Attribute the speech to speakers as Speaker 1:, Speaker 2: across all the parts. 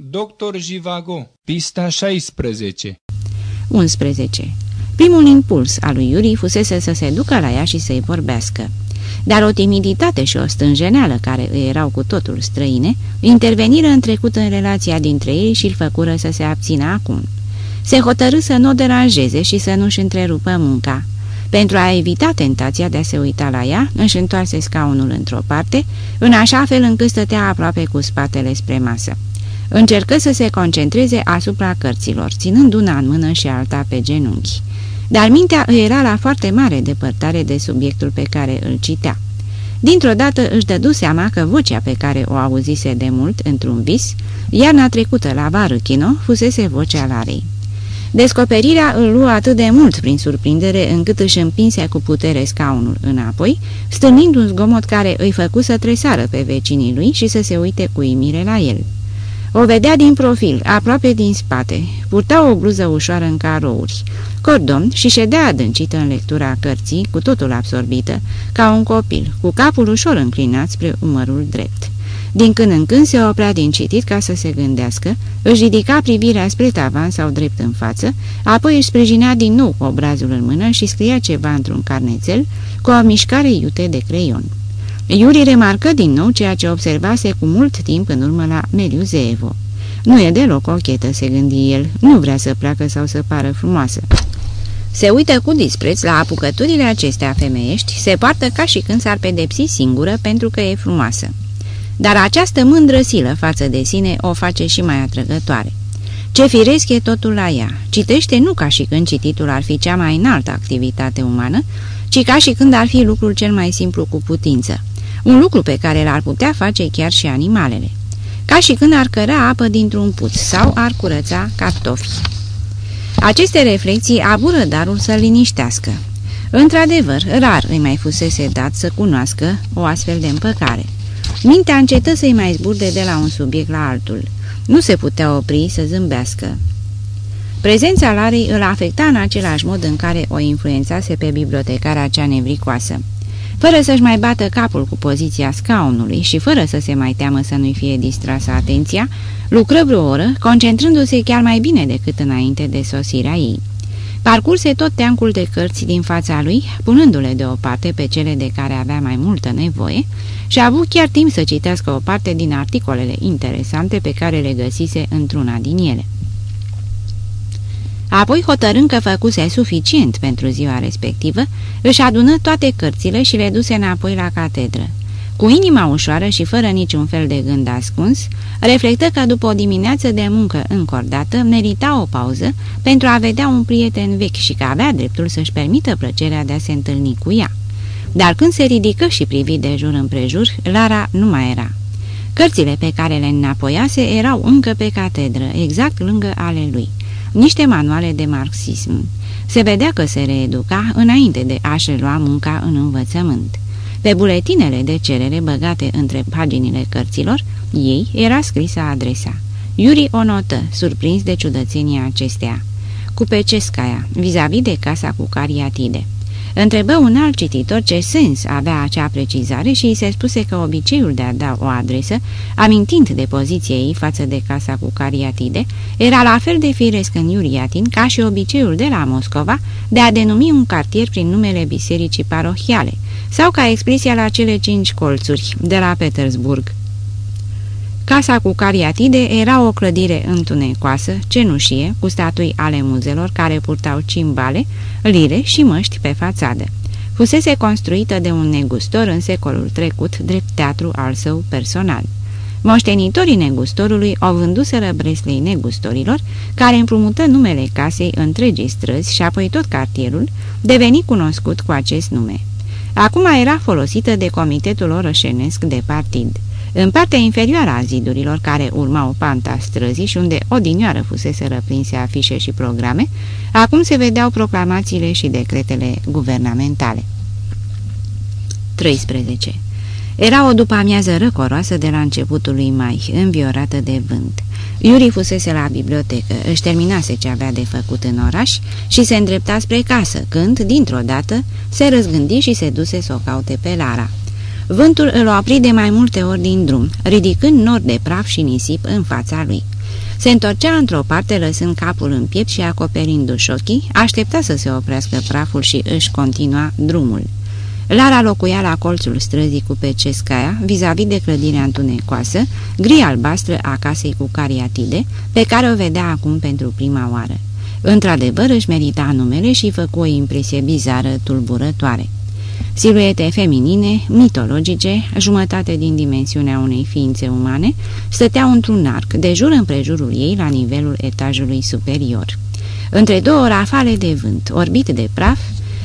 Speaker 1: Dr. Jivago, pista 16
Speaker 2: 11. Primul impuls al lui Iuri fusese să se ducă la ea și să-i vorbească. Dar o timiditate și o stânjeneală care îi erau cu totul străine, interveniră în trecut în relația dintre ei și îl făcură să se abțină acum. Se hotărâ să nu o deranjeze și să nu-și întrerupă munca. Pentru a evita tentația de a se uita la ea, își întoarse scaunul într-o parte, în așa fel încât stătea aproape cu spatele spre masă. Încercă să se concentreze asupra cărților, ținând una în mână și alta pe genunchi. Dar mintea îi era la foarte mare depărtare de subiectul pe care îl citea. Dintr-o dată își dădu seama că vocea pe care o auzise de mult într-un vis, iarna trecută la Varâchino, fusese vocea Larei. Descoperirea îl lua atât de mult prin surprindere încât își împinse cu putere scaunul înapoi, stârnind un zgomot care îi făcu să tresară pe vecinii lui și să se uite cu imire la el. O vedea din profil, aproape din spate. Purta o bluză ușoară în carouri, cordon și ședea adâncită în lectura cărții, cu totul absorbită, ca un copil, cu capul ușor înclinat spre umărul drept. Din când în când se oprea din citit ca să se gândească, își ridica privirea spre tavan sau drept în față, apoi își sprijinea din nou obrazul în mână și scria ceva într-un carnețel cu o mișcare iute de creion. Iuri remarcă din nou ceea ce observase cu mult timp în urmă la Meliu Zeevo. Nu e deloc ochetă, se gândi el, nu vrea să placă sau să pară frumoasă. Se uită cu dispreț la apucăturile acestea femeiești, se poartă ca și când s-ar pedepsi singură pentru că e frumoasă. Dar această mândră silă față de sine o face și mai atrăgătoare. Ce firesc e totul la ea. Citește nu ca și când cititul ar fi cea mai înaltă activitate umană, ci ca și când ar fi lucrul cel mai simplu cu putință un lucru pe care l-ar putea face chiar și animalele, ca și când ar căra apă dintr-un puț sau ar curăța cartofi. Aceste reflexii abură darul să liniștească. Într-adevăr, rar îi mai fusese dat să cunoască o astfel de împăcare. Mintea încetă să-i mai zburde de la un subiect la altul. Nu se putea opri să zâmbească. Prezența Larei îl afecta în același mod în care o influențase pe bibliotecara cea nevricoasă. Fără să-și mai bată capul cu poziția scaunului și fără să se mai teamă să nu-i fie distrasă atenția, lucră vreo oră, concentrându-se chiar mai bine decât înainte de sosirea ei. Parcurse tot teancul de cărți din fața lui, punându-le deoparte pe cele de care avea mai multă nevoie și a avut chiar timp să citească o parte din articolele interesante pe care le găsise într-una din ele. Apoi, hotărând că făcuse suficient pentru ziua respectivă, își adună toate cărțile și le duse înapoi la catedră. Cu inima ușoară și fără niciun fel de gând ascuns, reflectă că după o dimineață de muncă încordată merita o pauză pentru a vedea un prieten vechi și că avea dreptul să-și permită plăcerea de a se întâlni cu ea. Dar când se ridică și privi de jur împrejur, Lara nu mai era. Cărțile pe care le înapoiase erau încă pe catedră, exact lângă ale lui niște manuale de marxism. Se vedea că se reeduca înainte de a-și lua munca în învățământ. Pe buletinele de cerere băgate între paginile cărților, ei era scrisă adresa. Iuri o notă, surprins de ciudățenia acestea. Cu Pecescaia, vis-a-vis de casa cu cariatide. Întrebă un alt cititor ce sens avea acea precizare și îi se spuse că obiceiul de a da o adresă, amintind de poziția ei față de casa cu cariatide, era la fel de firesc în Iuriatin ca și obiceiul de la Moscova de a denumi un cartier prin numele bisericii parohiale, sau ca expresia la cele cinci colțuri de la Petersburg. Casa cu cariatide era o clădire întunecoasă, cenușie, cu statui ale muzelor care purtau cimbale, lire și măști pe fațadă. Fusese construită de un negustor în secolul trecut, drept teatru al său personal. Moștenitorii negustorului o vânduseră Breslei negustorilor, care împrumută numele casei întregii străzi și apoi tot cartierul, deveni cunoscut cu acest nume. Acum era folosită de comitetul orășenesc de partid. În partea inferioară a zidurilor care urmau panta străzii și unde odinioară fusese răprinse afișe și programe, acum se vedeau proclamațiile și decretele guvernamentale. 13. Era o după-amiază răcoroasă de la începutul lui mai, înviorată de vânt. Iuri fusese la bibliotecă, își terminase ce avea de făcut în oraș și se îndrepta spre casă, când, dintr-o dată, se răzgândi și se duse să o caute pe Lara. Vântul îl opri de mai multe ori din drum, ridicând nori de praf și nisip în fața lui. Se întorcea într-o parte, lăsând capul în piept și acoperindu-și șochii, aștepta să se oprească praful și își continua drumul. Lara locuia la colțul străzii cu Pecescaia, vis-a-vis de clădirea întunecoasă, gri-albastră a casei cu cariatide, pe care o vedea acum pentru prima oară. Într-adevăr își merita numele și făcu o impresie bizară, tulburătoare. Siluete feminine, mitologice, jumătate din dimensiunea unei ființe umane, stăteau într-un arc, de jur împrejurul ei la nivelul etajului superior. Între două rafale de vânt, orbit de praf,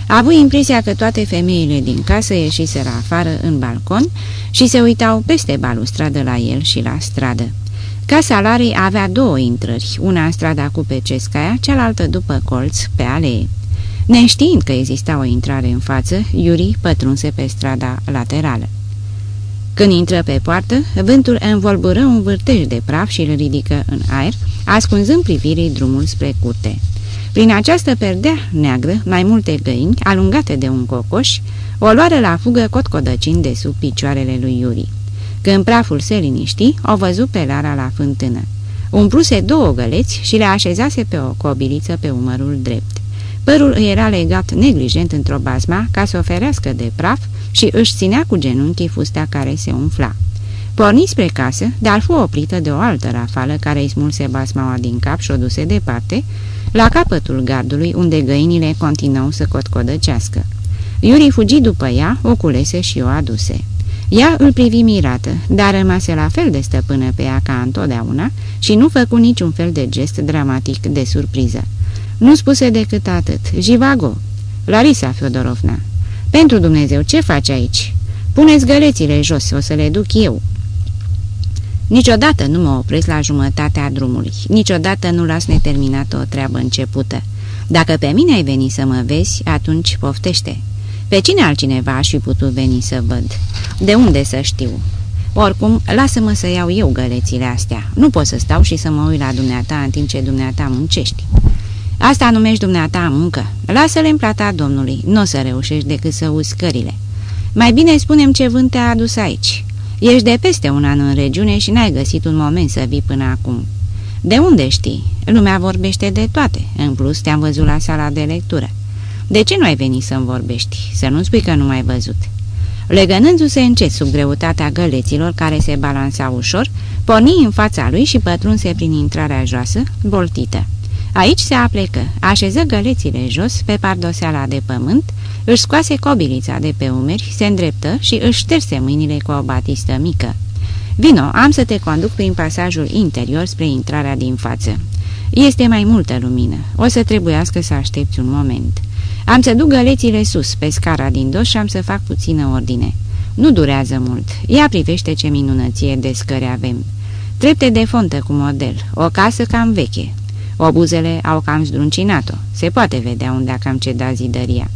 Speaker 2: a avut impresia că toate femeile din casă ieșiseră afară în balcon și se uitau peste balustradă la el și la stradă. Casa Larii avea două intrări, una în strada cu Pecescaia, cealaltă după colț, pe alee. Neștiind că exista o intrare în față, Iuri pătrunse pe strada laterală. Când intră pe poartă, vântul învolbură un vârtej de praf și îl ridică în aer, ascunzând privirii drumul spre curte. Prin această perdea neagră, mai multe găini, alungate de un cocoș, o luară la fugă cotcodăcind de sub picioarele lui Iuri. Când praful se liniști, o văzut pe Lara la fântână. Umpluse două găleți și le așezase pe o cobiliță pe umărul drept. Părul îi era legat neglijent într-o bazma ca să o ferească de praf și își ținea cu genunchii fustea care se umfla. Porni spre casă, dar fu oprită de o altă rafală care îi smulse basmaua din cap și o duse departe, la capătul gardului unde găinile continuau să cotcodăcească. Iuri fugi după ea, o culese și o aduse. Ea îl privi mirată, dar rămase la fel de stăpână pe ea ca întotdeauna și nu făcu niciun fel de gest dramatic de surpriză. Nu spuse decât atât. Jivago. Larisa Fiodorovna. Pentru Dumnezeu, ce faci aici? Puneți gălețile jos, o să le duc eu." Niciodată nu mă opresc la jumătatea drumului. Niciodată nu las neterminată o treabă începută. Dacă pe mine ai venit să mă vezi, atunci poftește. Pe cine altcineva aș fi putut veni să văd? De unde să știu? Oricum, lasă-mă să iau eu gălețile astea. Nu pot să stau și să mă uit la dumneata în timp ce dumneata muncești. Asta numești dumneata muncă. Lasă-le în plata domnului. Nu o să reușești decât să uzi scările. Mai bine spunem ce vânt te-a adus aici. Ești de peste un an în regiune și n-ai găsit un moment să vii până acum. De unde știi? Lumea vorbește de toate. În plus, te-am văzut la sala de lectură. De ce nu ai venit să-mi vorbești? Să nu spui că nu m-ai văzut." Legănându-se încet sub greutatea găleților care se balansa ușor, porni în fața lui și pătrunse prin intrarea joasă, boltită. Aici se aplecă, așeză gălețile jos pe pardoseala de pământ, își scoase cobilița de pe umeri, se îndreptă și își șterse mâinile cu o batistă mică. Vino, am să te conduc prin pasajul interior spre intrarea din față. Este mai multă lumină. O să trebuiască să aștepți un moment. Am să duc gălețile sus, pe scara din dos și am să fac puțină ordine. Nu durează mult. Ea privește ce minunăție de scări avem. Trepte de fontă cu model, o casă cam veche. Obuzele au cam zdruncinat-o. Se poate vedea unde a cam cedat zidăria.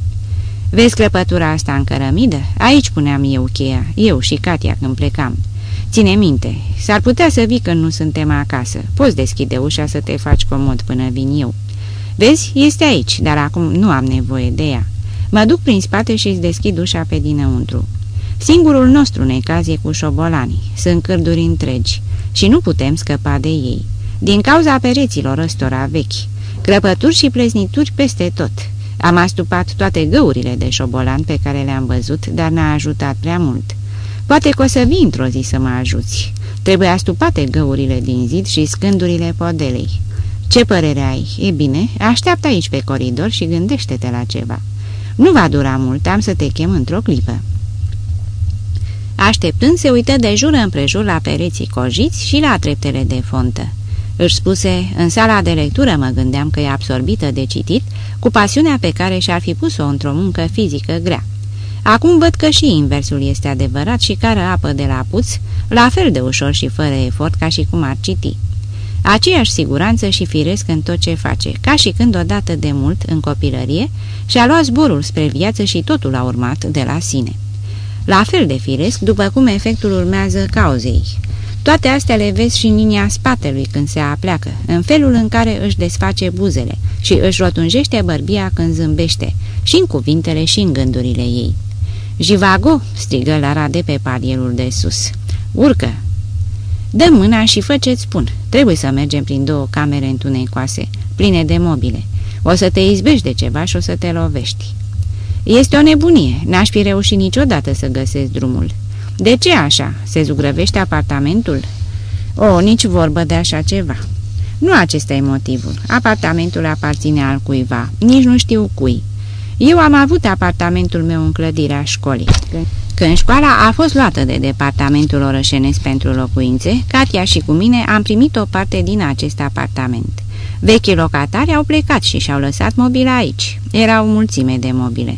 Speaker 2: Vezi crăpătura asta în cărămidă? Aici puneam eu cheia, eu și Katia când plecam. Ține minte, s-ar putea să vii când nu suntem acasă. Poți deschide ușa să te faci comod până vin eu. Vezi, este aici, dar acum nu am nevoie de ea. Mă duc prin spate și îți deschid ușa pe dinăuntru. Singurul nostru necaz e cu șobolanii. Sunt cârduri întregi și nu putem scăpa de ei. Din cauza pereților ăstora vechi, crăpături și pleznituri peste tot. Am astupat toate găurile de șobolan pe care le-am văzut, dar n-a ajutat prea mult. Poate că o să vii într-o zi să mă ajuți. Trebuie astupate găurile din zid și scândurile podelei. Ce părere ai? E bine, așteaptă aici pe coridor și gândește-te la ceva. Nu va dura mult, am să te chem într-o clipă. Așteptând, se uită de jur împrejur la pereții cojiți și la treptele de fontă. Își spuse, în sala de lectură mă gândeam că e absorbită de citit, cu pasiunea pe care și-ar fi pus-o într-o muncă fizică grea. Acum văd că și inversul este adevărat și care apă de la puț, la fel de ușor și fără efort ca și cum ar citi. Aceeași siguranță și firesc în tot ce face, ca și când odată de mult, în copilărie, și-a luat zborul spre viață și totul a urmat de la sine. La fel de firesc, după cum efectul urmează cauzei. Toate astea le vezi și în linia spatelui când se apleacă, în felul în care își desface buzele și își rotunjește bărbia când zâmbește, și în cuvintele și în gândurile ei. Jivago!" strigă Lara de pe palierul de sus. Urcă!" Dă mâna și fă ce-ți spun. Trebuie să mergem prin două camere întunecoase, pline de mobile. O să te izbești de ceva și o să te lovești." Este o nebunie. N-aș fi reușit niciodată să găsesc drumul." De ce așa? Se zugrăvește apartamentul?" O, nici vorbă de așa ceva." Nu acesta e motivul. Apartamentul aparține al cuiva. Nici nu știu cui. Eu am avut apartamentul meu în clădirea școlii. Când școala a fost luată de departamentul orășenesc pentru locuințe, Katia și cu mine am primit o parte din acest apartament. Vechii locatari au plecat și și-au lăsat mobile aici. Era o mulțime de mobile.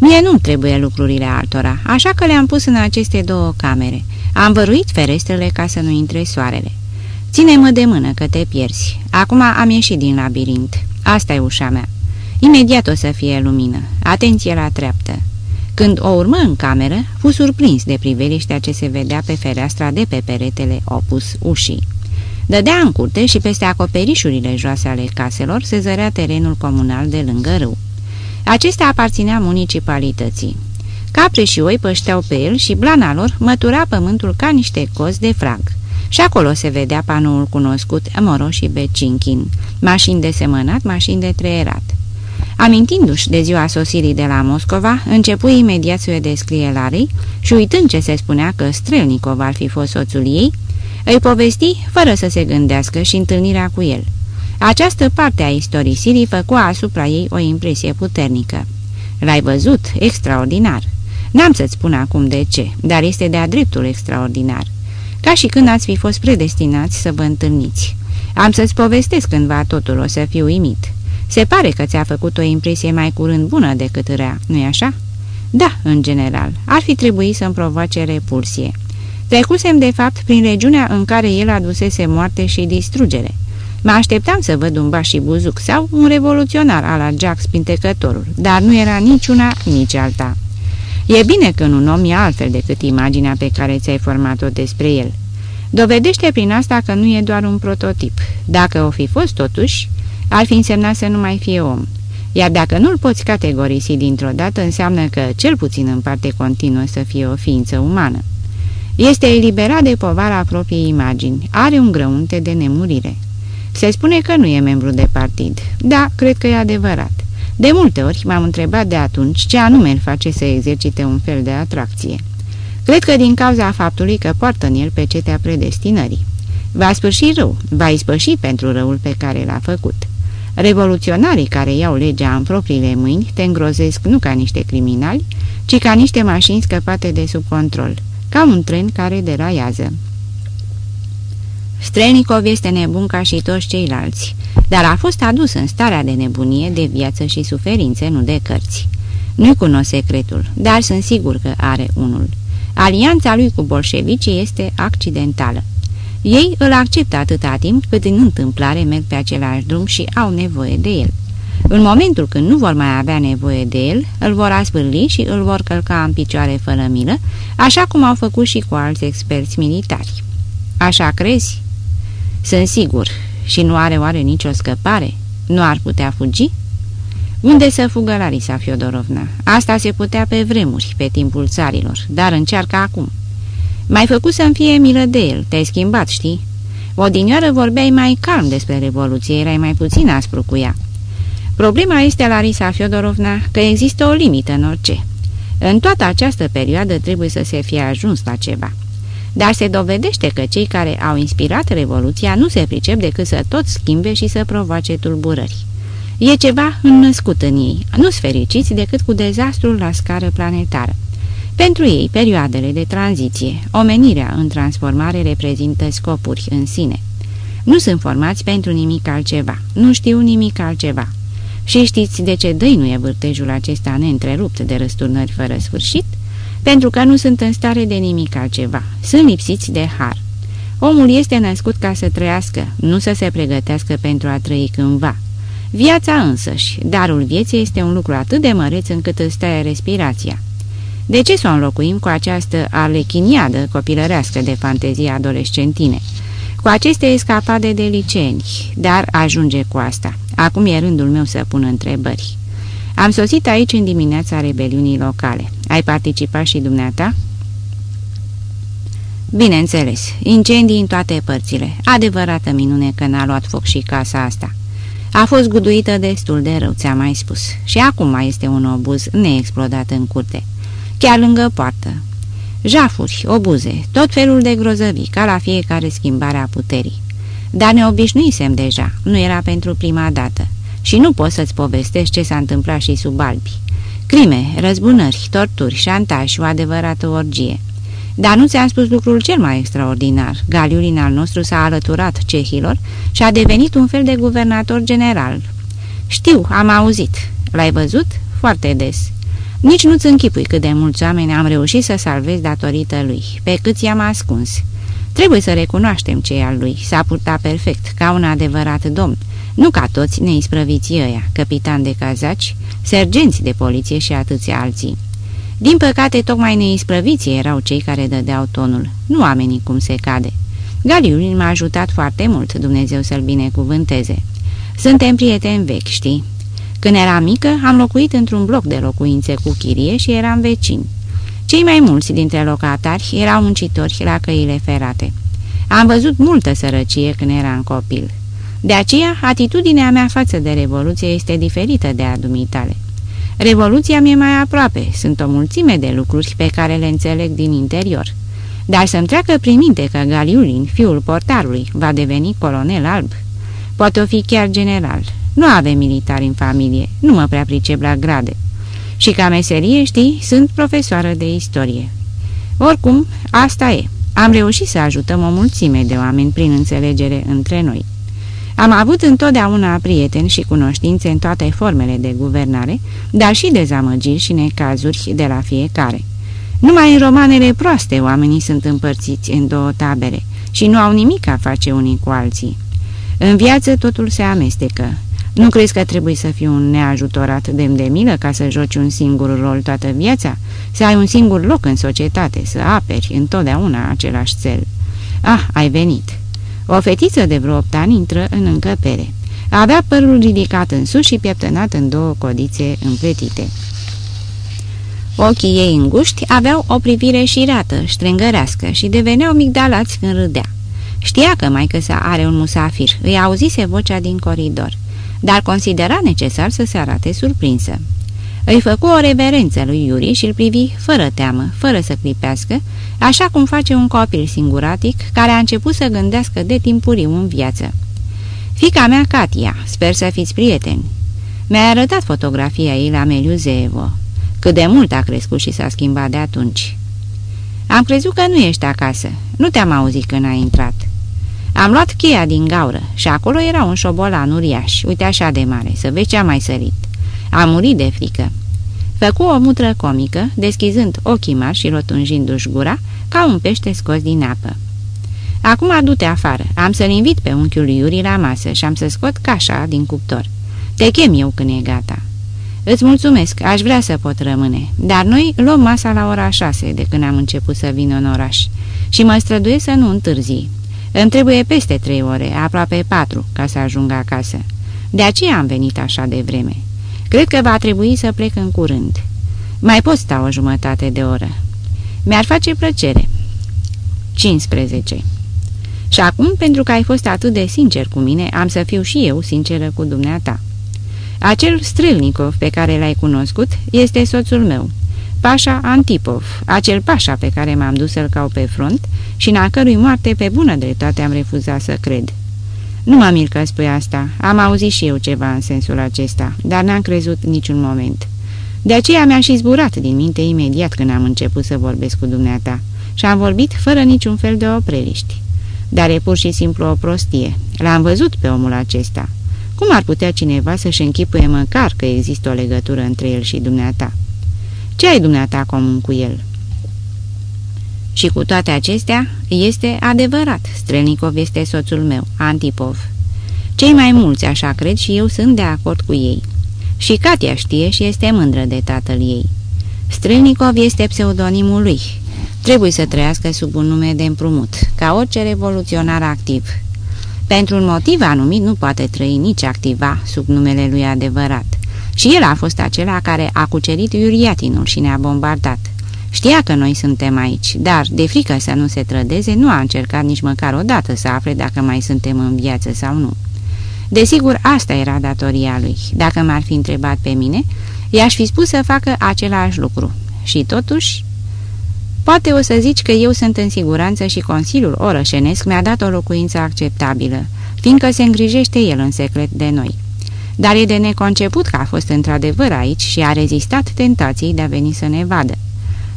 Speaker 2: Mie nu trebuie lucrurile altora, așa că le-am pus în aceste două camere. Am văruit ferestrele ca să nu intre soarele. Ține-mă de mână că te pierzi. Acum am ieșit din labirint. Asta e ușa mea. Imediat o să fie lumină. Atenție la treaptă. Când o urmă în cameră, fu surprins de priveliștea ce se vedea pe fereastra de pe peretele opus ușii. Dădea în curte și peste acoperișurile joase ale caselor se zărea terenul comunal de lângă râu. Acesta aparținea municipalității. Capre și oi pășteau pe el și blana lor mătura pământul ca niște cozi de frag. Și acolo se vedea panoul cunoscut Moro și Becinchin, mașini de semănat, mașini de treierat. Amintindu-și de ziua sosirii de la Moscova, începu imediat să o descrie Larei și uitând ce se spunea că Strelnikov ar fi fost soțul ei, îi povesti fără să se gândească și întâlnirea cu el. Această parte a istorisirii făcu asupra ei o impresie puternică. L-ai văzut? Extraordinar! N-am să-ți spun acum de ce, dar este de-a dreptul extraordinar. Ca și când ați fi fost predestinați să vă întâlniți. Am să-ți povestesc cândva totul, o să fiu uimit. Se pare că ți-a făcut o impresie mai curând bună decât rea, nu-i așa? Da, în general. Ar fi trebuit să-mi provoace repulsie. Trecusem, de fapt, prin regiunea în care el adusese moarte și distrugere. Mă așteptam să văd un baș și buzuc sau un revoluționar ala la Jack Spintecătorul, dar nu era niciuna, nici alta. E bine că un om e altfel decât imaginea pe care ți-ai format-o despre el. Dovedește prin asta că nu e doar un prototip. Dacă o fi fost totuși, ar fi însemnat să nu mai fie om. Iar dacă nu-l poți categorisi dintr-o dată, înseamnă că, cel puțin în parte continuă, să fie o ființă umană. Este eliberat de povara propriei imagini, are un grăunte de nemurire. Se spune că nu e membru de partid. Da, cred că e adevărat. De multe ori m-am întrebat de atunci ce anume îl face să exercite un fel de atracție. Cred că din cauza faptului că poartă în el pecetea predestinării. Va sfârși rău, va ispăși pentru răul pe care l-a făcut. Revoluționarii care iau legea în propriile mâini te îngrozesc nu ca niște criminali, ci ca niște mașini scăpate de sub control, ca un tren care deraiază. Strelnikov este nebun ca și toți ceilalți, dar a fost adus în starea de nebunie de viață și suferințe, nu de cărți. Nu-i cunosc secretul, dar sunt sigur că are unul. Alianța lui cu bolșevicii este accidentală. Ei îl acceptă atâta timp cât în întâmplare merg pe același drum și au nevoie de el. În momentul când nu vor mai avea nevoie de el, îl vor asvârli și îl vor călca în picioare fără milă, așa cum au făcut și cu alți experți militari. Așa crezi? Sunt sigur. Și nu are oare nicio scăpare? Nu ar putea fugi? Unde să fugă Larisa Fiodorovna? Asta se putea pe vremuri, pe timpul țarilor, dar încearcă acum. Mai făcut să-mi fie milă de el, te-ai schimbat, știi? Odinioară vorbeai mai calm despre Revoluție, erai mai puțin aspru cu ea. Problema este, Larisa Fiodorovna, că există o limită în orice. În toată această perioadă trebuie să se fie ajuns la ceva. Dar se dovedește că cei care au inspirat Revoluția nu se pricep decât să tot schimbe și să provoace tulburări. E ceva înnăscut în ei, nu-s fericiți decât cu dezastrul la scară planetară. Pentru ei, perioadele de tranziție, omenirea în transformare reprezintă scopuri în sine. Nu sunt formați pentru nimic altceva, nu știu nimic altceva. Și știți de ce dăinuie vârtejul acesta neîntrerupt de răsturnări fără sfârșit? Pentru că nu sunt în stare de nimic altceva, sunt lipsiți de har. Omul este născut ca să trăiască, nu să se pregătească pentru a trăi cândva. Viața însăși, darul vieții este un lucru atât de măreț încât îți taie respirația. De ce să o înlocuim cu această arlechiniadă copilărească de fantezie adolescentine? Cu aceste escapade de liceeni, dar ajunge cu asta. Acum e rândul meu să pun întrebări. Am sosit aici în dimineața rebeliunii locale. Ai participat și dumneata?" Bineînțeles, incendii în toate părțile. Adevărată minune că n-a luat foc și casa asta. A fost guduită destul de rău, ți-am mai spus. Și acum mai este un obuz neexplodat în curte. Chiar lângă poartă. Jafuri, obuze, tot felul de grozăvii, ca la fiecare schimbare a puterii. Dar ne obișnuisem deja, nu era pentru prima dată. Și nu pot să-ți povestesc ce s-a întâmplat și sub albi. Crime, răzbunări, torturi, șantaj și o adevărată orgie. Dar nu ți-am spus lucrul cel mai extraordinar. Galiulin al nostru s-a alăturat cehilor și a devenit un fel de guvernator general. Știu, am auzit. L-ai văzut? Foarte des. Nici nu-ți închipui cât de mulți oameni am reușit să salvez datorită lui, pe cât i-am ascuns. Trebuie să recunoaștem ce e al lui. S-a purtat perfect, ca un adevărat domn. Nu ca toți neisprăviții ăia, capitan de cazaci, sergenți de poliție și atâția alții. Din păcate, tocmai neisprăviții erau cei care dădeau tonul, nu oamenii cum se cade. Galiul m-a ajutat foarte mult, Dumnezeu să-l binecuvânteze. Suntem prieteni vechi, știi? Când eram mică, am locuit într-un bloc de locuințe cu chirie și eram vecini. Cei mai mulți dintre locatari erau muncitori la căile ferate. Am văzut multă sărăcie când eram copil. De aceea, atitudinea mea față de Revoluție este diferită de a dumitale. Revoluția mi-e mai aproape, sunt o mulțime de lucruri pe care le înțeleg din interior. Dar să-mi treacă prin minte că Galiulin, fiul portarului, va deveni colonel alb. Poate o fi chiar general. Nu avem militari în familie, nu mă prea pricep la grade. Și ca meserie, știi, sunt profesoară de istorie. Oricum, asta e. Am reușit să ajutăm o mulțime de oameni prin înțelegere între noi. Am avut întotdeauna prieteni și cunoștințe în toate formele de guvernare, dar și dezamăgiri și necazuri de la fiecare. Numai în romanele proaste oamenii sunt împărțiți în două tabere și nu au nimic a face unii cu alții. În viață totul se amestecă. Nu crezi că trebuie să fii un neajutorat demn de milă ca să joci un singur rol toată viața? Să ai un singur loc în societate, să aperi întotdeauna același cel. Ah, ai venit! O fetiță de vreo opt ani intră în încăpere. Avea părul ridicat în sus și pieptănat în două codițe împletite. Ochii ei înguști aveau o privire șirată, strângărească și deveneau migdalați când râdea. Știa că maică sa are un musafir, îi auzise vocea din coridor, dar considera necesar să se arate surprinsă. Îi făcu o reverență lui Iuri și îl privi fără teamă, fără să clipească, așa cum face un copil singuratic care a început să gândească de timpuriu în viață. Fica mea, Katia, sper să fiți prieteni. Mi-a arătat fotografia ei la Meliuzeevo. Cât de mult a crescut și s-a schimbat de atunci. Am crezut că nu ești acasă. Nu te-am auzit când ai intrat. Am luat cheia din gaură și acolo era un șobolan uriaș, uite așa de mare, să vezi ce a mai sărit. A murit de frică. Făcu o mutră comică, deschizând ochii mari și rotunjindu-și gura, ca un pește scos din apă. Acum adu-te afară, am să-l invit pe unchiul Iuri la masă și am să scot cașa din cuptor. Te chem eu când e gata." Îți mulțumesc, aș vrea să pot rămâne, dar noi luăm masa la ora șase de când am început să vin în oraș și mă străduiesc să nu întârzi. Îmi trebuie peste trei ore, aproape patru, ca să ajung acasă. De aceea am venit așa de vreme. Cred că va trebui să plec în curând. Mai pot sta o jumătate de oră. Mi-ar face plăcere. 15. Și acum, pentru că ai fost atât de sincer cu mine, am să fiu și eu sinceră cu dumneata. Acel Strelnikov pe care l-ai cunoscut este soțul meu, Pașa Antipov, acel pașa pe care m-am dus să-l cau pe front și în a cărui moarte pe bună dreptate am refuzat să cred. Nu mă mir că spui asta, am auzit și eu ceva în sensul acesta, dar n-am crezut niciun moment. De aceea mi-a și zburat din minte imediat când am început să vorbesc cu dumneata și am vorbit fără niciun fel de opreliști. Dar e pur și simplu o prostie. L-am văzut pe omul acesta. Cum ar putea cineva să-și închipuie măcar că există o legătură între el și dumneata? Ce ai dumneata comun cu el?" Și cu toate acestea, este adevărat, Strelnikov este soțul meu, Antipov. Cei mai mulți, așa cred și eu, sunt de acord cu ei. Și Katia știe și este mândră de tatăl ei. Strelnikov este pseudonimul lui. Trebuie să trăiască sub un nume de împrumut, ca orice revoluționar activ. Pentru un motiv anumit nu poate trăi nici activa sub numele lui adevărat. Și el a fost acela care a cucerit Iuriatinul și ne-a bombardat. Știa că noi suntem aici, dar, de frică să nu se trădeze, nu a încercat nici măcar o dată să afle dacă mai suntem în viață sau nu. Desigur, asta era datoria lui. Dacă m-ar fi întrebat pe mine, i-aș fi spus să facă același lucru. Și totuși... Poate o să zici că eu sunt în siguranță și Consiliul Orășenesc mi-a dat o locuință acceptabilă, fiindcă se îngrijește el în secret de noi. Dar e de neconceput că a fost într-adevăr aici și a rezistat tentației de a veni să ne vadă.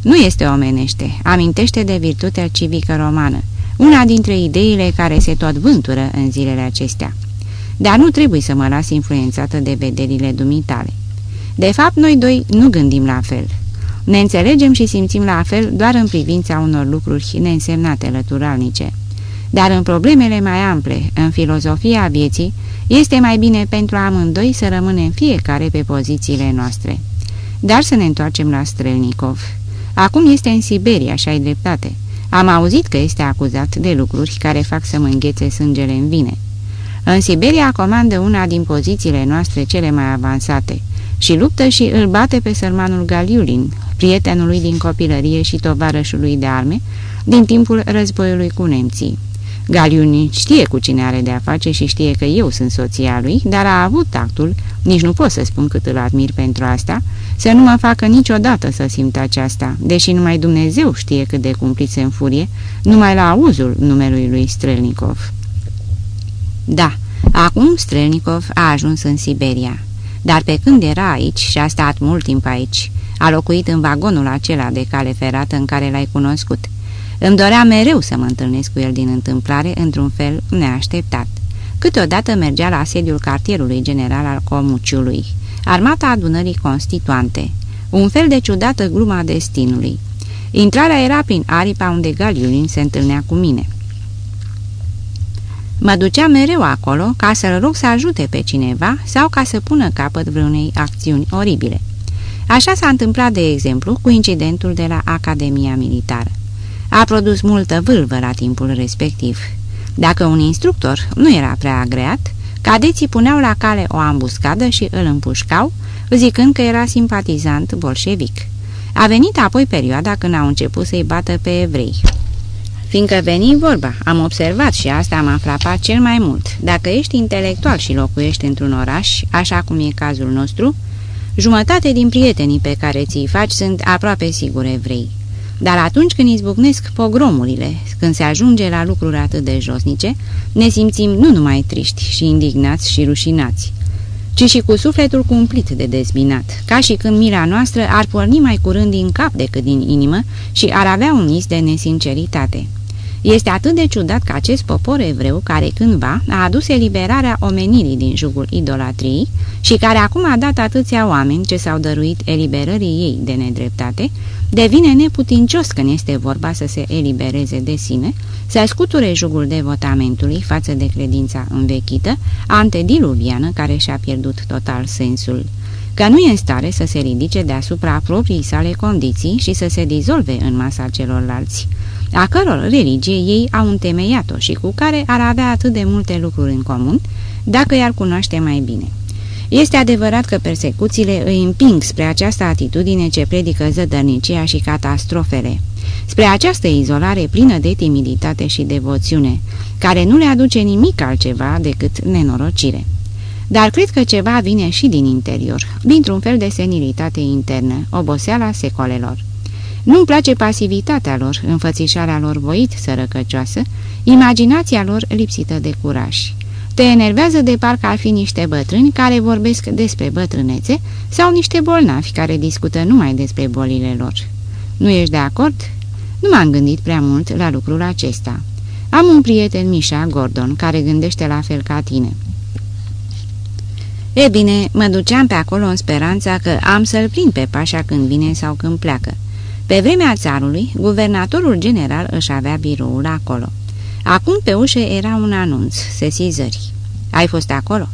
Speaker 2: Nu este omenește, amintește de virtutea civică romană, una dintre ideile care se tot vântură în zilele acestea. Dar nu trebuie să mă las influențată de vederile dumitale. De fapt, noi doi nu gândim la fel. Ne înțelegem și simțim la fel doar în privința unor lucruri neînsemnate lăturalnice. Dar în problemele mai ample, în filozofia vieții, este mai bine pentru amândoi să rămânem fiecare pe pozițiile noastre. Dar să ne întoarcem la Strelnikov. Acum este în Siberia și ai dreptate. Am auzit că este acuzat de lucruri care fac să mă înghețe sângele în vine. În Siberia comandă una din pozițiile noastre cele mai avansate și luptă și îl bate pe sărmanul Galiulin, prietenului din copilărie și tovarășului de arme, din timpul războiului cu nemții. Galiuni știe cu cine are de-a face și știe că eu sunt soția lui, dar a avut tactul, nici nu pot să spun cât îl admir pentru asta, să nu mă facă niciodată să simt aceasta, deși numai Dumnezeu știe cât de cumplit se înfurie, numai la auzul numelui lui Strelnikov. Da, acum Strelnikov a ajuns în Siberia, dar pe când era aici și a stat mult timp aici, a locuit în vagonul acela de cale ferată în care l-ai cunoscut, îmi dorea mereu să mă întâlnesc cu el din întâmplare, într-un fel neașteptat. Câteodată mergea la sediul cartierului general al Comuciului, armata adunării constituante, un fel de ciudată gluma destinului. Intrarea era prin aripa unde Galiulin se întâlnea cu mine. Mă ducea mereu acolo ca să-l rog să ajute pe cineva sau ca să pună capăt vreunei acțiuni oribile. Așa s-a întâmplat, de exemplu, cu incidentul de la Academia Militară a produs multă vâlvă la timpul respectiv. Dacă un instructor nu era prea agreat, cadeții puneau la cale o ambuscadă și îl împușcau, zicând că era simpatizant bolșevic. A venit apoi perioada când au început să-i bată pe evrei. Fiindcă veni vorba, am observat și asta m-a frapat cel mai mult. Dacă ești intelectual și locuiești într-un oraș, așa cum e cazul nostru, jumătate din prietenii pe care ți-i faci sunt aproape sigur evrei. Dar atunci când izbucnesc pogromurile, când se ajunge la lucruri atât de josnice, ne simțim nu numai triști și indignați și rușinați, ci și cu sufletul cumplit de dezbinat, ca și când mila noastră ar porni mai curând din cap decât din inimă și ar avea un mis de nesinceritate. Este atât de ciudat că acest popor evreu, care cândva a adus eliberarea omenirii din jugul idolatriei și care acum a dat atâția oameni ce s-au dăruit eliberării ei de nedreptate, devine neputincios când este vorba să se elibereze de sine, să scuture jugul devotamentului față de credința învechită, antediluviană care și-a pierdut total sensul că nu e în stare să se ridice deasupra proprii sale condiții și să se dizolve în masa celorlalți a căror religie ei au întemeiat-o și cu care ar avea atât de multe lucruri în comun, dacă i-ar cunoaște mai bine. Este adevărat că persecuțiile îi împing spre această atitudine ce predică zădărnicia și catastrofele, spre această izolare plină de timiditate și devoțiune, care nu le aduce nimic altceva decât nenorocire. Dar cred că ceva vine și din interior, dintr-un fel de senilitate internă, oboseala secolelor. Nu-mi place pasivitatea lor, înfățișarea lor voit sărăcăcioasă, imaginația lor lipsită de curaj. Te enervează de parcă ar fi niște bătrâni care vorbesc despre bătrânețe sau niște bolnavi care discută numai despre bolile lor. Nu ești de acord? Nu m-am gândit prea mult la lucrul acesta. Am un prieten, Mișa Gordon, care gândește la fel ca tine. E bine, mă duceam pe acolo în speranța că am să-l prind pe pașa când vine sau când pleacă. Pe vremea țarului, guvernatorul general își avea biroul acolo. Acum pe ușă era un anunț, sesizări. Ai fost acolo?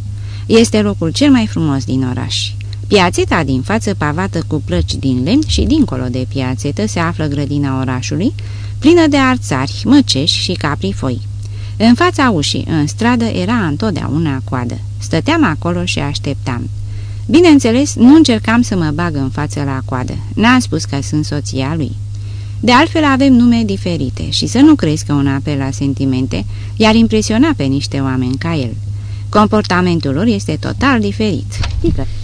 Speaker 2: Este locul cel mai frumos din oraș. Piațeta din față pavată cu plăci din lemn și dincolo de piațetă se află grădina orașului, plină de arțari, măceși și caprifoi. În fața ușii, în stradă, era întotdeauna coadă. Stăteam acolo și așteptam. Bineînțeles, nu încercam să mă bag în față la coadă. N-am spus că sunt soția lui. De altfel avem nume diferite și să nu crezi că un apel la sentimente i-ar impresiona pe niște oameni ca el. Comportamentul lor este total diferit.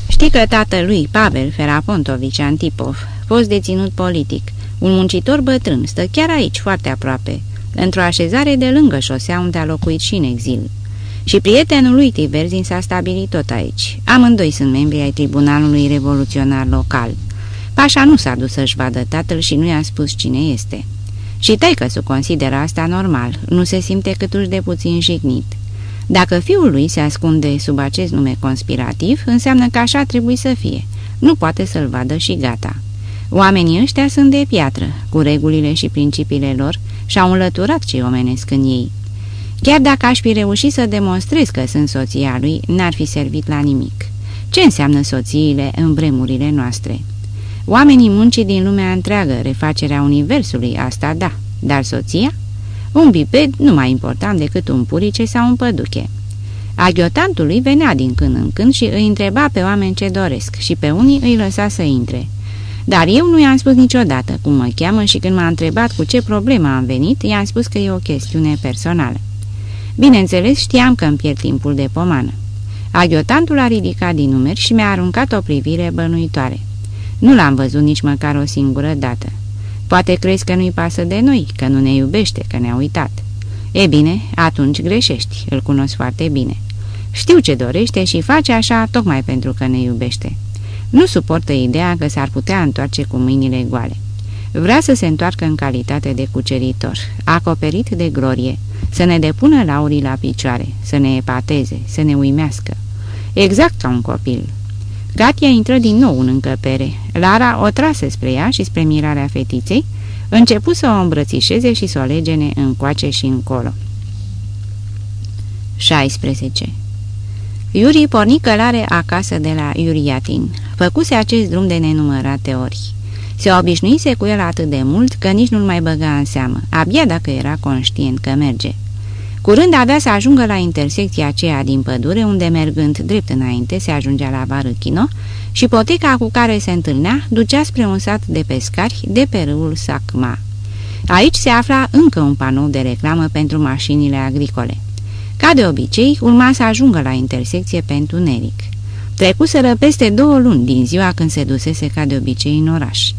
Speaker 2: Știi că tatălui, Pavel Ferapontovici Antipov, fost deținut politic, un muncitor bătrân, stă chiar aici, foarte aproape, într-o așezare de lângă șosea unde a locuit și în exil. Și prietenul lui Tiverzin s-a stabilit tot aici. Amândoi sunt membri ai Tribunalului Revoluționar Local. Pașa nu s-a dus să-și vadă tatăl și nu i-a spus cine este. Și taică-su consideră asta normal, nu se simte câtuși de puțin jignit. Dacă fiul lui se ascunde sub acest nume conspirativ, înseamnă că așa trebuie să fie. Nu poate să-l vadă și gata. Oamenii ăștia sunt de piatră, cu regulile și principiile lor, și-au înlăturat cei omenesc în ei. Chiar dacă aș fi reușit să demonstrez că sunt soția lui, n-ar fi servit la nimic. Ce înseamnă soțiile în vremurile noastre? Oamenii muncii din lumea întreagă, refacerea universului, asta da, dar soția? Un biped nu mai important decât un purice sau un păduche. Aghiotantul venea din când în când și îi întreba pe oameni ce doresc și pe unii îi lăsa să intre. Dar eu nu i-am spus niciodată cum mă cheamă și când m-a întrebat cu ce problemă am venit, i-am spus că e o chestiune personală. Bineînțeles, știam că îmi pierd timpul de pomană. Aghiotantul a ridicat din numeri și mi-a aruncat o privire bănuitoare. Nu l-am văzut nici măcar o singură dată. Poate crezi că nu-i pasă de noi, că nu ne iubește, că ne-a uitat. E bine, atunci greșești, îl cunosc foarte bine. Știu ce dorește și face așa tocmai pentru că ne iubește. Nu suportă ideea că s-ar putea întoarce cu mâinile goale. Vrea să se întoarcă în calitate de cuceritor, acoperit de glorie, să ne depună laurii la picioare, să ne epateze, să ne uimească. Exact ca un copil. Katia intră din nou în încăpere. Lara o trase spre ea și spre mirarea fetiței, începu să o îmbrățișeze și să o legene încoace și încolo. 16. Iuri porni călare acasă de la Iuriatin. Făcuse acest drum de nenumărate ori. Se obișnuise cu el atât de mult că nici nu-l mai băga în seamă, abia dacă era conștient că merge. Curând avea să ajungă la intersecția aceea din pădure, unde mergând drept înainte se ajungea la Barâchino și poteca cu care se întâlnea ducea spre un sat de pescari de pe râul Sacma. Aici se afla încă un panou de reclamă pentru mașinile agricole. Ca de obicei, urma să ajungă la intersecție pentru Neric. Trecuseră peste două luni din ziua când se dusese ca de obicei în oraș.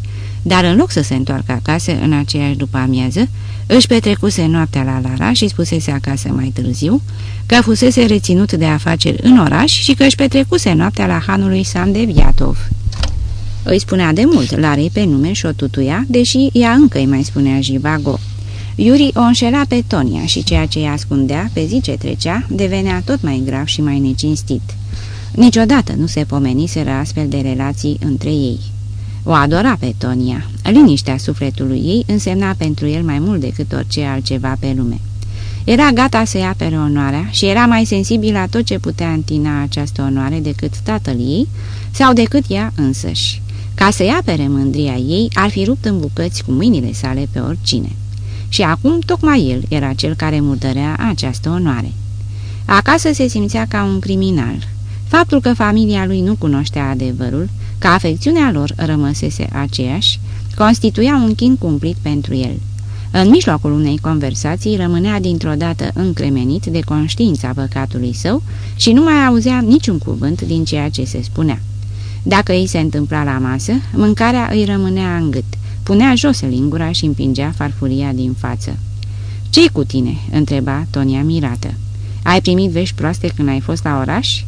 Speaker 2: Dar în loc să se întoarcă acasă în aceeași după amiază, își petrecuse noaptea la Lara și spusese acasă mai târziu că fusese reținut de afaceri în oraș și că își petrecuse noaptea la hanului Sam de Viatov. Îi spunea de mult Larei pe nume și o tutuia, deși ea încă îi mai spunea Jivago. Iuri o înșela pe Tonia și ceea ce îi ascundea, pe zi ce trecea, devenea tot mai grav și mai necinstit. Niciodată nu se pomeniseră astfel de relații între ei. O adora pe Tonia. Liniștea sufletului ei însemna pentru el mai mult decât orice altceva pe lume. Era gata să-i apere onoarea și era mai sensibil la tot ce putea întina această onoare decât tatăl ei sau decât ea însăși. Ca să-i apere mândria ei, ar fi rupt în bucăți cu mâinile sale pe oricine. Și acum tocmai el era cel care murdărea această onoare. Acasă se simțea ca un criminal. Faptul că familia lui nu cunoștea adevărul, că afecțiunea lor rămăsese aceeași, constituia un chin cumplit pentru el. În mijlocul unei conversații rămânea dintr-o dată încremenit de conștiința păcatului său și nu mai auzea niciun cuvânt din ceea ce se spunea. Dacă îi se întâmpla la masă, mâncarea îi rămânea în gât, punea jos lingura și împingea farfuria din față. Ce-i cu tine?" întreba Tonia mirată. Ai primit vești proaste când ai fost la oraș?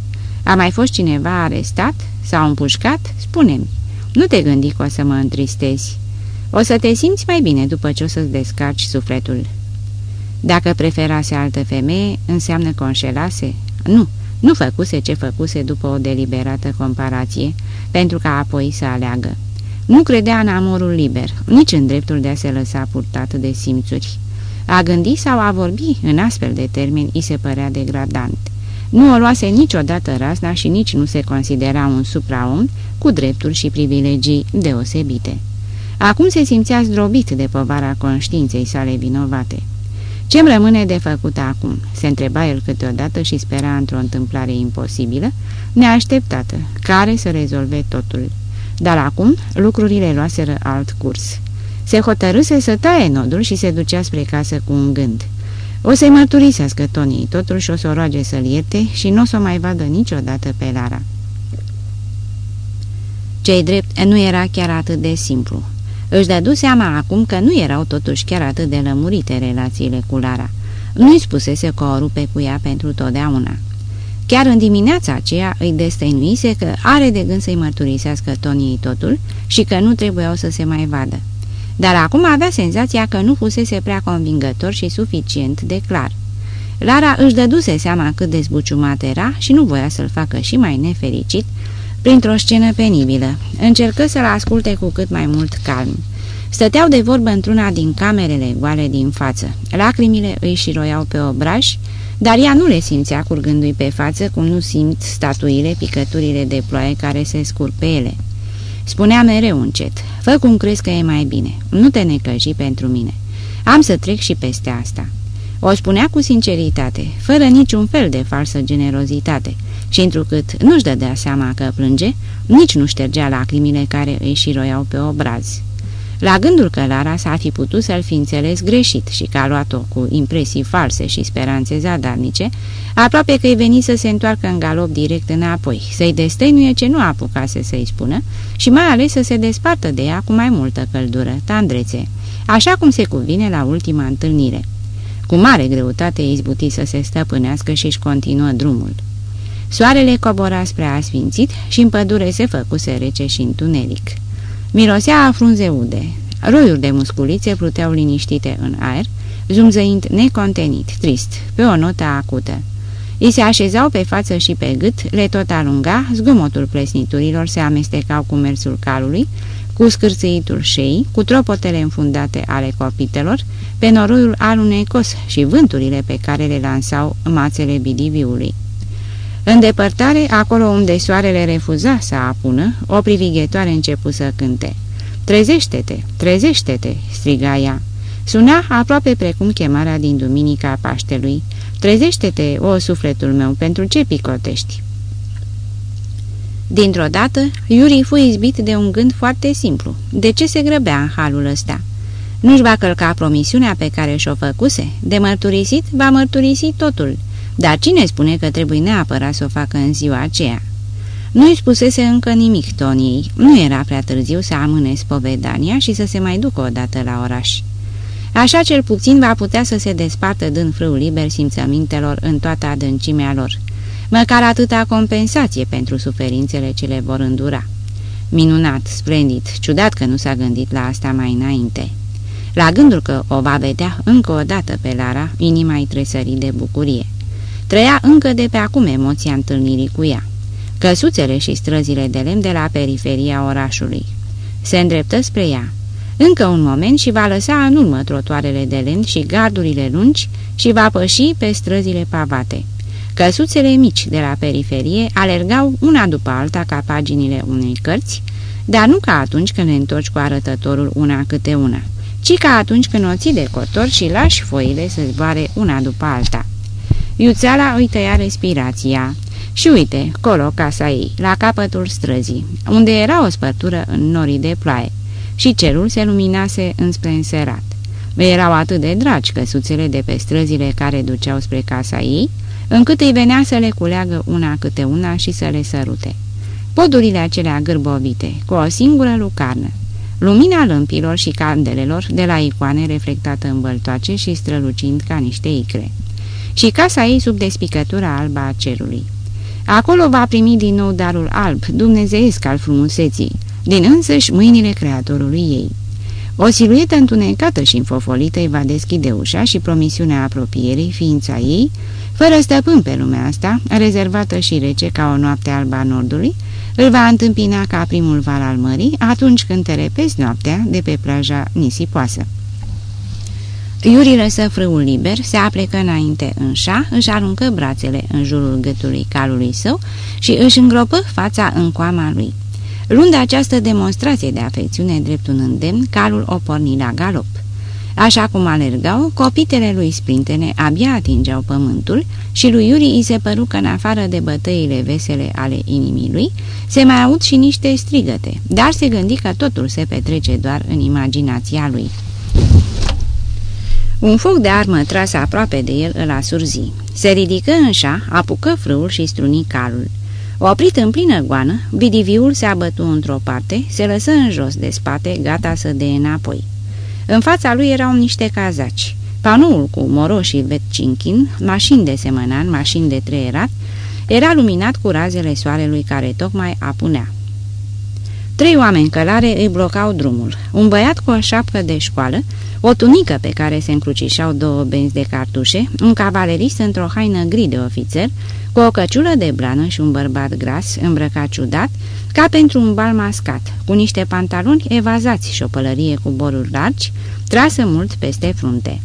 Speaker 2: A mai fost cineva arestat sau împușcat? Spune-mi. Nu te gândi că o să mă întristezi. O să te simți mai bine după ce o să-ți descarci sufletul. Dacă preferase altă femeie, înseamnă că înșelase? Nu, nu făcuse ce făcuse după o deliberată comparație, pentru ca apoi să aleagă. Nu credea în amorul liber, nici în dreptul de a se lăsa purtat de simțuri. A gândi sau a vorbi în astfel de termeni îi se părea degradant. Nu o luase niciodată razna și nici nu se considera un supraom cu drepturi și privilegii deosebite. Acum se simțea zdrobit de povara conștiinței sale vinovate. Ce-mi rămâne de făcut acum?" se întreba el câteodată și spera într-o întâmplare imposibilă, neașteptată, care să rezolve totul. Dar acum lucrurile luaseră alt curs. Se hotărâse să taie nodul și se ducea spre casă cu un gând. O să-i mărturisească Tony, totuși o să o roage să-l ierte și nu o să o mai vadă niciodată pe Lara. Cei drept nu era chiar atât de simplu. Își dădu seama acum că nu erau totuși chiar atât de lămurite relațiile cu Lara. Nu-i spusese că o rupe cu ea pentru totdeauna. Chiar în dimineața aceea îi destăinuise că are de gând să-i mărturisească Toniei totul și că nu trebuiau să se mai vadă. Dar acum avea senzația că nu fusese prea convingător și suficient de clar. Lara își dăduse seama cât de zbuciumat era și nu voia să-l facă și mai nefericit printr-o scenă penibilă. Încercă să-l asculte cu cât mai mult calm. Stăteau de vorbă într-una din camerele goale din față. Lacrimile îi șiroiau pe obraj, dar ea nu le simțea curgându-i pe față cum nu simt statuile, picăturile de ploaie care se scurg pe ele. Spunea mereu încet, fă cum crezi că e mai bine, nu te necăji pentru mine. Am să trec și peste asta. O spunea cu sinceritate, fără niciun fel de falsă generozitate și întrucât nu-și dădea seama că plânge, nici nu ștergea lacrimile care îi șiroiau pe obraz. La gândul că Lara s-ar fi putut să-l fi înțeles greșit și că a luat-o cu impresii false și speranțe zadarnice, aproape că-i veni să se întoarcă în galop direct înapoi, să-i destăinuie ce nu apucase să-i spună și mai ales să se despartă de ea cu mai multă căldură, tandrețe, așa cum se cuvine la ultima întâlnire. Cu mare greutate izbuti să se stăpânească și își continuă drumul. Soarele cobora spre asfințit și în pădure se făcuse rece și întuneric. Mirosea a frunze ude. Roiuri de musculițe pluteau liniștite în aer, zumzăind necontenit, trist, pe o notă acută. I se așezau pe față și pe gât, le tot alunga, zgomotul plesniturilor se amestecau cu mersul calului, cu scârțâitul șei, cu tropotele înfundate ale copitelor, pe noroiul alunecos și vânturile pe care le lansau mațele bidiviului. În depărtare, acolo unde soarele refuza să apună, o privighetoare începu să cânte. Trezește-te, trezește-te!" striga ea. Suna aproape precum chemarea din Duminica Paștelui. Trezește-te, o sufletul meu, pentru ce picotești?" Dintr-o dată, Iuri fu izbit de un gând foarte simplu. De ce se grăbea în halul ăsta? Nu-și va călca promisiunea pe care și-o făcuse? De mărturisit, va mărturisi totul. Dar cine spune că trebuie neapărat să o facă în ziua aceea? Nu-i spusese încă nimic Toniei, nu era prea târziu să amâne spovedania și să se mai ducă odată la oraș. Așa cel puțin va putea să se despartă dând frâu liber simțămintelor în toată adâncimea lor. Măcar atâta compensație pentru suferințele ce le vor îndura. Minunat, splendid, ciudat că nu s-a gândit la asta mai înainte. La gândul că o va vedea încă o dată pe Lara, inima îi tresări de bucurie. Trăia încă de pe acum emoția întâlnirii cu ea. Căsuțele și străzile de lemn de la periferia orașului. Se îndreptă spre ea. Încă un moment și va lăsa în urmă trotoarele de lemn și gardurile lungi și va păși pe străzile pavate. Căsuțele mici de la periferie alergau una după alta ca paginile unei cărți, dar nu ca atunci când ne întorci cu arătătorul una câte una, ci ca atunci când o ții de cotor și lași foile să zboare una după alta. Iuțeala îi tăia respirația. Și uite, colo casa ei, la capătul străzii, unde era o spărtură în norii de ploaie, și cerul se luminase înspre înserat. Erau atât de dragi căsuțele de pe străzile care duceau spre casa ei, încât îi venea să le culeagă una câte una și să le sărute. Podurile acelea gârbovite, cu o singură lucarnă, lumina lămpilor și candelelor de la icoane reflectată în băltoace și strălucind ca niște icre și casa ei sub despicătura alba a cerului. Acolo va primi din nou darul alb, dumnezeiesc al frumuseții, din însăși mâinile creatorului ei. O siluetă întunecată și înfofolită îi va deschide ușa și promisiunea apropierii, ființa ei, fără stăpân pe lumea asta, rezervată și rece ca o noapte alba a nordului, îl va întâmpina ca primul val al mării atunci când te repezi noaptea de pe plaja nisipoasă. Iuri lăsă frâul liber, se aplecă înainte în șa, își aruncă brațele în jurul gâtului calului său și își îngropă fața în coama lui. Luând această demonstrație de afecțiune drept un îndemn, calul o porni la galop. Așa cum alergau, copitele lui sprintene abia atingeau pământul și lui Iuri îi se păru că în afară de bătăile vesele ale inimii lui, se mai aud și niște strigăte, dar se gândi că totul se petrece doar în imaginația lui. Un foc de armă tras aproape de el îl asurzi. Se ridică înșa, apucă frâul și struni calul. Oprit în plină goană, bidiviul se abătu într-o parte, se lăsă în jos de spate, gata să dea înapoi. În fața lui erau niște cazaci. Panoul cu Moro și Vetcinchin, mașini de semănan, mașini de treierat, era luminat cu razele soarelui care tocmai apunea. Trei oameni călare îi blocau drumul. Un băiat cu o șapcă de școală, o tunică pe care se încrucișau două benzi de cartușe, un cavalerist într-o haină gri de ofițer, cu o căciulă de blană și un bărbat gras, îmbrăcat ciudat, ca pentru un bal mascat, cu niște pantaloni evazați și o pălărie cu boruri largi, trasă mult peste frunte.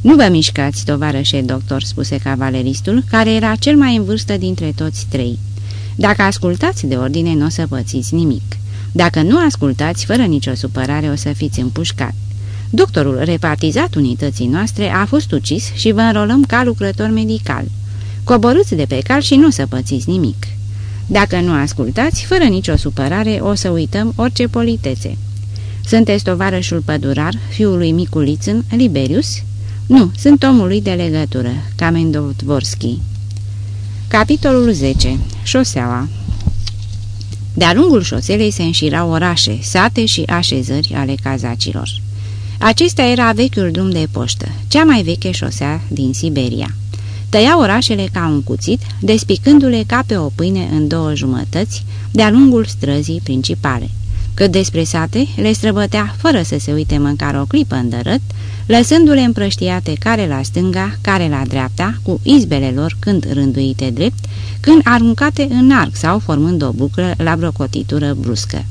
Speaker 2: Nu vă mișcați, tovarășe doctor," spuse cavaleristul, care era cel mai în vârstă dintre toți trei. Dacă ascultați de ordine, nu o să pățiți nimic. Dacă nu ascultați, fără nicio supărare, o să fiți împușcat. Doctorul repartizat unității noastre a fost ucis și vă înrolăm ca lucrător medical. Coborâți de pe cal și nu să pățiți nimic. Dacă nu ascultați, fără nicio supărare, o să uităm orice politețe. Sunteți tovarășul pădurar, fiul lui Miculițân, Liberius?" Nu, sunt omului de legătură, Kamendov Dvorski." Capitolul 10. Șoseaua De-a lungul șoselei se înșirau orașe, sate și așezări ale cazacilor. Acesta era vechiul drum de poștă, cea mai veche șosea din Siberia. Tăia orașele ca un cuțit, despicându-le ca pe o pâine în două jumătăți, de-a lungul străzii principale. Cât despre sate, le străbătea fără să se uite măcar o clipă îndărât, lăsându-le împrăștiate care la stânga, care la dreapta, cu izbele lor când rânduite drept, când aruncate în arc sau formând o buclă la vreo cotitură bruscă.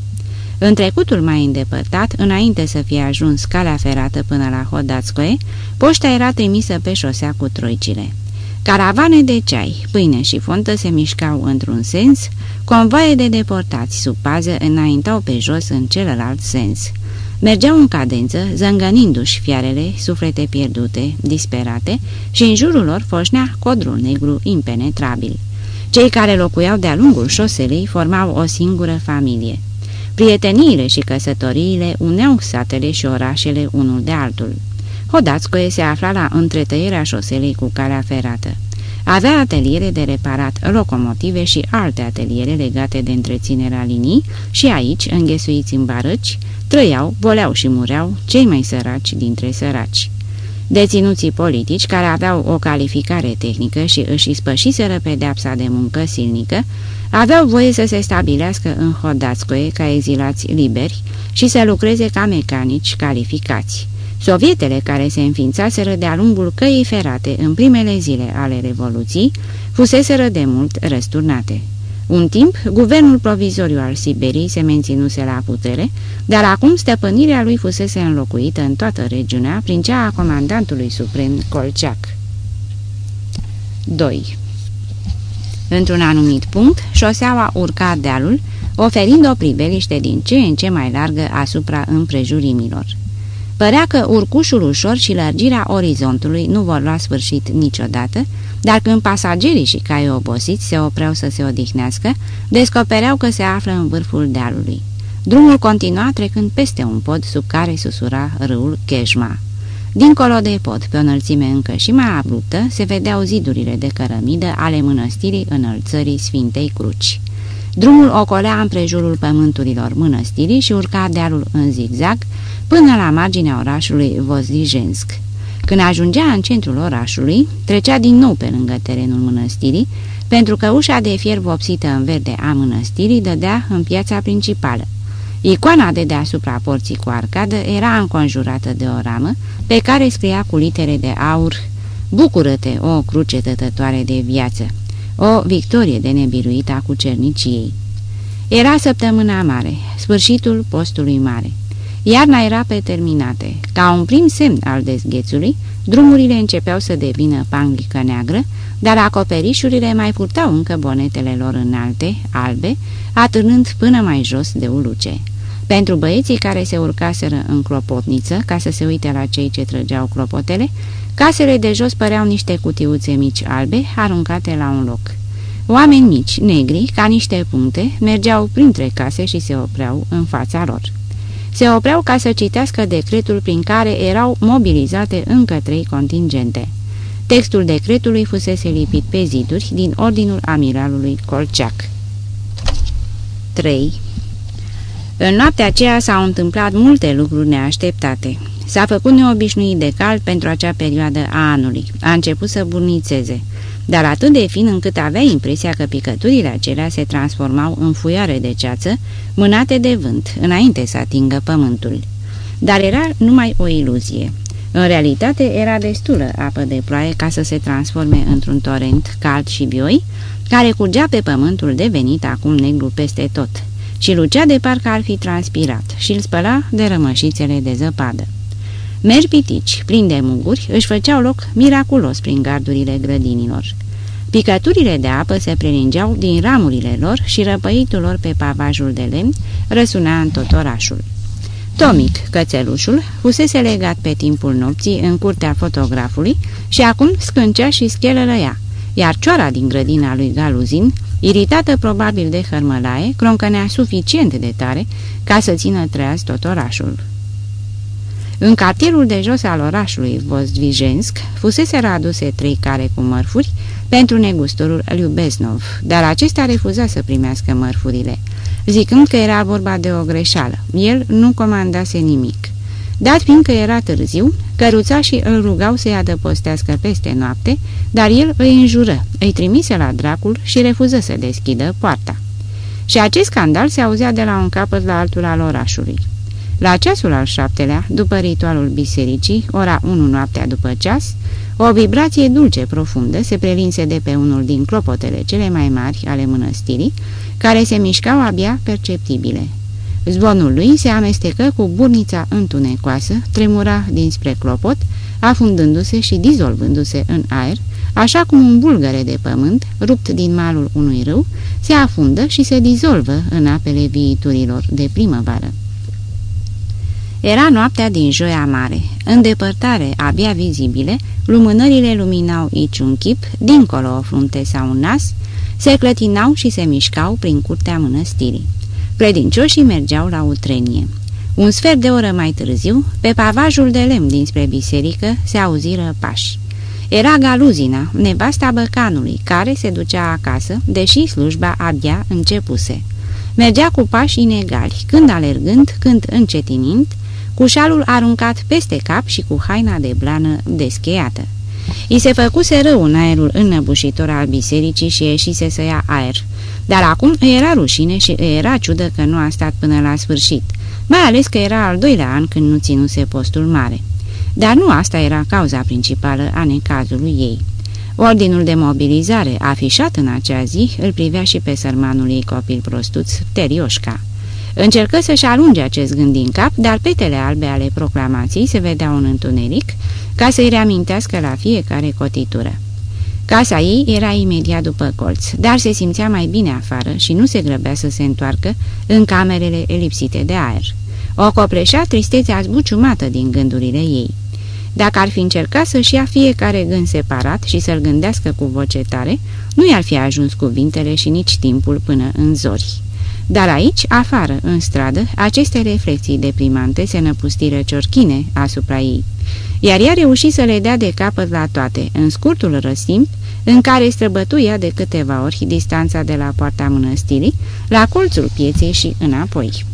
Speaker 2: În trecutul mai îndepărtat, înainte să fie ajuns calea ferată până la Hodatskoe, poșta era trimisă pe șosea cu troicile. Caravane de ceai, pâine și fontă se mișcau într-un sens, convoaie de deportați sub pază înaintau pe jos în celălalt sens. Mergeau în cadență, zângănindu-și fiarele, suflete pierdute, disperate, și în jurul lor foșnea codrul negru impenetrabil. Cei care locuiau de-a lungul șoselei formau o singură familie. Prieteniile și căsătoriile uneau satele și orașele unul de altul. Hodațcoe se afla la întretăierea șoselei cu calea ferată. Avea ateliere de reparat locomotive și alte ateliere legate de întreținerea linii și aici, înghesuiți în barăci, trăiau, voleau și mureau cei mai săraci dintre săraci. Deținuții politici, care aveau o calificare tehnică și își ispășiseră pedeapsa de muncă silnică, aveau voie să se stabilească în Hodațcoe ca exilați liberi și să lucreze ca mecanici calificați. Sovietele care se înființaseră de-a lungul căii ferate în primele zile ale Revoluției fuseseră de mult răsturnate. Un timp, guvernul provizoriu al Siberiei se menținuse la putere, dar acum stăpânirea lui fusese înlocuită în toată regiunea prin cea a comandantului suprem Kolchak. 2. Într-un anumit punct, șoseaua urca dealul, oferind o priveliște din ce în ce mai largă asupra împrejurimilor. Părea că urcușul ușor și lărgirea orizontului nu vor lua sfârșit niciodată, dar când pasagerii și caii obosiți se opreau să se odihnească, descopereau că se află în vârful dealului. Drumul continua trecând peste un pod sub care susura râul Chejma. Dincolo de pod, pe o înălțime încă și mai abruptă, se vedeau zidurile de cărămidă ale mănăstirii înălțării Sfintei Cruci. Drumul ocolea împrejurul pământurilor mănăstirii și urca dealul în zigzag până la marginea orașului Vozdijensk. Când ajungea în centrul orașului, trecea din nou pe lângă terenul mănăstirii, pentru că ușa de fier vopsită în verde a mănăstirii dădea în piața principală. Icoana de deasupra porții cu arcadă era înconjurată de o ramă, pe care scria cu litere de aur Bucură-te, o cruce tătătoare de viață! O victorie de nebiruit a cucerniciei! Era săptămâna mare, sfârșitul postului mare. Iarna era pe terminate. Ca un prim semn al dezghețului, drumurile începeau să devină panglică neagră, dar acoperișurile mai purtau încă bonetele lor înalte, albe, atârnând până mai jos de uluce. Pentru băieții care se urcaseră în clopotniță ca să se uite la cei ce trăgeau clopotele, casele de jos păreau niște cutiuțe mici albe aruncate la un loc. Oameni mici, negri, ca niște puncte, mergeau printre case și se opreau în fața lor. Se opreau ca să citească decretul prin care erau mobilizate încă trei contingente. Textul decretului fusese lipit pe ziduri din ordinul amiralului Colceac. 3. În noaptea aceea s-au întâmplat multe lucruri neașteptate. S-a făcut neobișnuit de cald pentru acea perioadă a anului. A început să burnițeze, dar atât de fin încât avea impresia că picăturile acelea se transformau în fuiare de ceață, mânate de vânt, înainte să atingă pământul. Dar era numai o iluzie. În realitate era destulă apă de ploaie ca să se transforme într-un torent cald și vioi, care curgea pe pământul devenit acum negru peste tot și lucea de parcă ar fi transpirat și îl spăla de rămășițele de zăpadă. Mergi pitici, plini de muguri, își făceau loc miraculos prin gardurile grădinilor. Picăturile de apă se prelingeau din ramurile lor și răpăitul lor pe pavajul de lemn răsuna în tot orașul. Tomic, cățelușul, fusese legat pe timpul nopții în curtea fotografului și acum scâncea și schelălăia, iar cioara din grădina lui Galuzin, iritată probabil de hărmălaie, croncănea suficient de tare ca să țină treaz tot orașul. În cartierul de jos al orașului Vozdvijensk fusese aduse trei care cu mărfuri pentru negustorul Beznov, dar acesta refuza să primească mărfurile, zicând că era vorba de o greșeală. El nu comandase nimic. Dat fiindcă era târziu, căruțașii îl rugau să-i adăpostească peste noapte, dar el îi înjură, îi trimise la dracul și refuză să deschidă poarta. Și acest scandal se auzea de la un capăt la altul al orașului. La ceasul al șaptelea, după ritualul bisericii, ora 1 noaptea după ceas, o vibrație dulce profundă se prelinse de pe unul din clopotele cele mai mari ale mănăstirii, care se mișcau abia perceptibile. Zvonul lui se amestecă cu burnița întunecoasă, tremura dinspre clopot, afundându-se și dizolvându-se în aer, așa cum un bulgăre de pământ, rupt din malul unui râu, se afundă și se dizolvă în apele viiturilor de primăvară. Era noaptea din Joia Mare. În depărtare, abia vizibile, lumânările luminau aici un chip, dincolo o frunte sau un nas, se clătinau și se mișcau prin curtea mănăstirii. Credincioșii mergeau la utrenie. Un sfert de oră mai târziu, pe pavajul de lemn dinspre biserică, se auziră pași. Era Galuzina, nevasta băcanului, care se ducea acasă, deși slujba abia începuse. Mergea cu pași inegali, când alergând, când încetinind, cu șalul aruncat peste cap și cu haina de blană descheiată. I se făcuse rău în aerul înnăbușitor al bisericii și ieșise să ia aer, dar acum îi era rușine și îi era ciudă că nu a stat până la sfârșit, mai ales că era al doilea an când nu ținuse postul mare. Dar nu asta era cauza principală a necazului ei. Ordinul de mobilizare afișat în acea zi îl privea și pe sărmanul ei copil prostuț, Terioșca. Încercă să-și alunge acest gând din cap, dar petele albe ale proclamației se vedeau în întuneric, ca să-i reamintească la fiecare cotitură. Casa ei era imediat după colț, dar se simțea mai bine afară și nu se grăbea să se întoarcă în camerele elipsite de aer. O copleșea tristețea zbuciumată din gândurile ei. Dacă ar fi încercat să-și ia fiecare gând separat și să-l gândească cu voce tare, nu i-ar fi ajuns cuvintele și nici timpul până în zori. Dar aici, afară, în stradă, aceste reflexii deprimante se năpustiră ciorchine asupra ei, iar ea reuși să le dea de capăt la toate, în scurtul răstimp, în care străbătuia de câteva ori distanța de la poarta mănăstirii, la colțul pieței și înapoi.